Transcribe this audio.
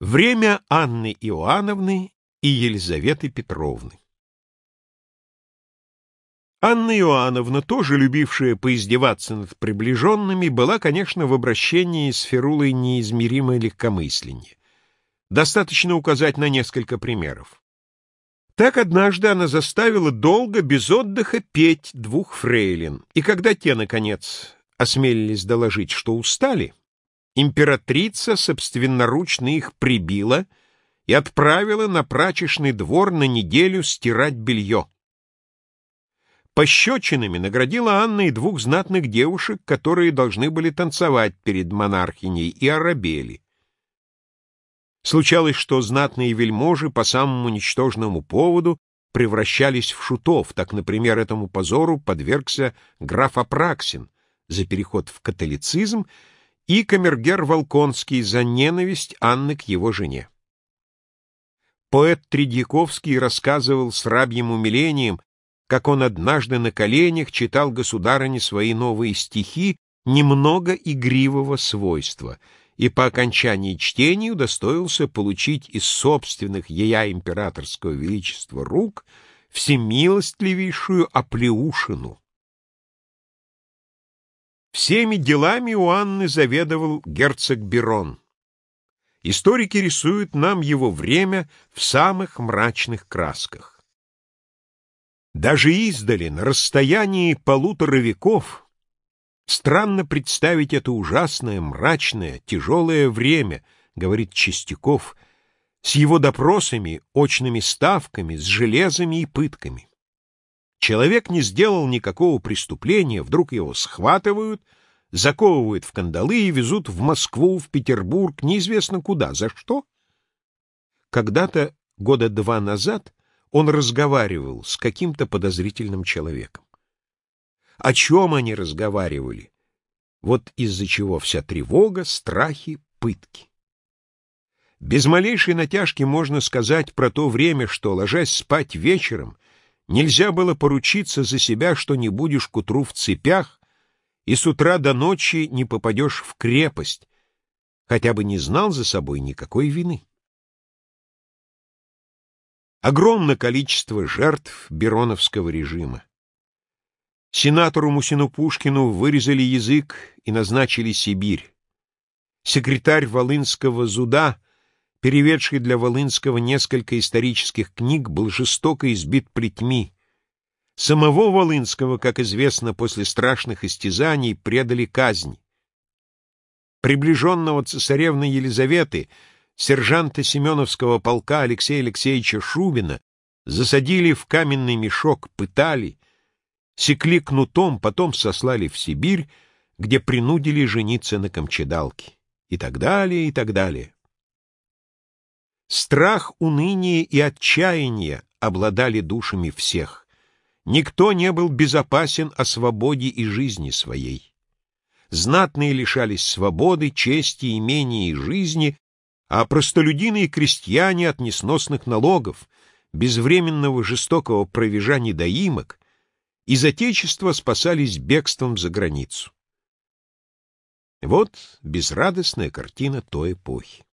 Время Анны Иоанновны и Елизаветы Петровны Анна Иоанновна, тоже любившая поиздеваться над приближенными, была, конечно, в обращении с Ферулой неизмеримо легкомысленнее. Достаточно указать на несколько примеров. Так однажды она заставила долго, без отдыха, петь двух фрейлин, и когда те, наконец, осмелились доложить, что устали, императрица собственноручно их прибила и отправила на прачечный двор на неделю стирать белье. Пощечинами наградила Анна и двух знатных девушек, которые должны были танцевать перед монархиней, и арабели. Случалось, что знатные вельможи по самому ничтожному поводу превращались в шутов, так, например, этому позору подвергся граф Апраксин за переход в католицизм и камергер Волконский за ненависть Анны к его жене. Поэт Тредьяковский рассказывал с рабьим умилением, как он однажды на коленях читал государыне свои новые стихи немного игривого свойства, и по окончании чтения удостоился получить из собственных ея императорского величества рук всемилостливейшую оплеушину. Всеми делами у Анны заведовал герцог Берон. Историки рисуют нам его время в самых мрачных красках. Даже издали, на расстоянии полутора веков, странно представить это ужасное, мрачное, тяжелое время, говорит Чистяков, с его допросами, очными ставками, с железами и пытками. Человек не сделал никакого преступления, вдруг его схватывают, заковывают в кандалы и везут в Москву, в Петербург, неизвестно куда. За что? Когда-то, года два назад, он разговаривал с каким-то подозрительным человеком. О чем они разговаривали? Вот из-за чего вся тревога, страхи, пытки. Без малейшей натяжки можно сказать про то время, что, ложась спать вечером, Нельзя было поручиться за себя, что не будешь к утру в цепях и с утра до ночи не попадешь в крепость, хотя бы не знал за собой никакой вины. Огромное количество жертв Бероновского режима. Сенатору Мусину Пушкину вырезали язык и назначили Сибирь. Секретарь Волынского зуда — переведший для Волынского несколько исторических книг, был жестоко избит плетьми. Самого Волынского, как известно, после страшных истязаний предали казни. Приближенного цесаревны Елизаветы, сержанта Семеновского полка Алексея Алексеевича Шубина, засадили в каменный мешок, пытали, секли кнутом, потом сослали в Сибирь, где принудили жениться на Камчедалке. И так далее, и так далее. Страх, уныние и отчаяние обладали душами всех. Никто не был безопасен о свободе и жизни своей. Знатные лишались свободы, чести, имения и жизни, а простолюдины и крестьяне от несносных налогов, безвременного жестокого провижа недоимок, из Отечества спасались бегством за границу. Вот безрадостная картина той эпохи.